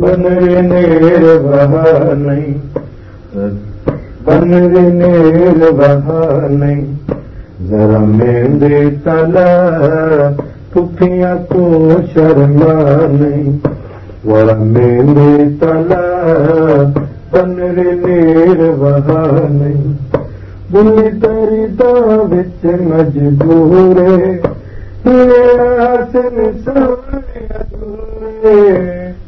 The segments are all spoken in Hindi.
बन नेर वहा नहीं। बन नेर वहा नहीं। जरा मेरे तला पुफिया को शर्मा नहीं। वरा मेरे तला बन नेर वहा नहीं। बुली दरिदा विच मजबूरे आसन सोने अधूरे।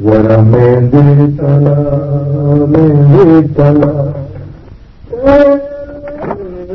वर में त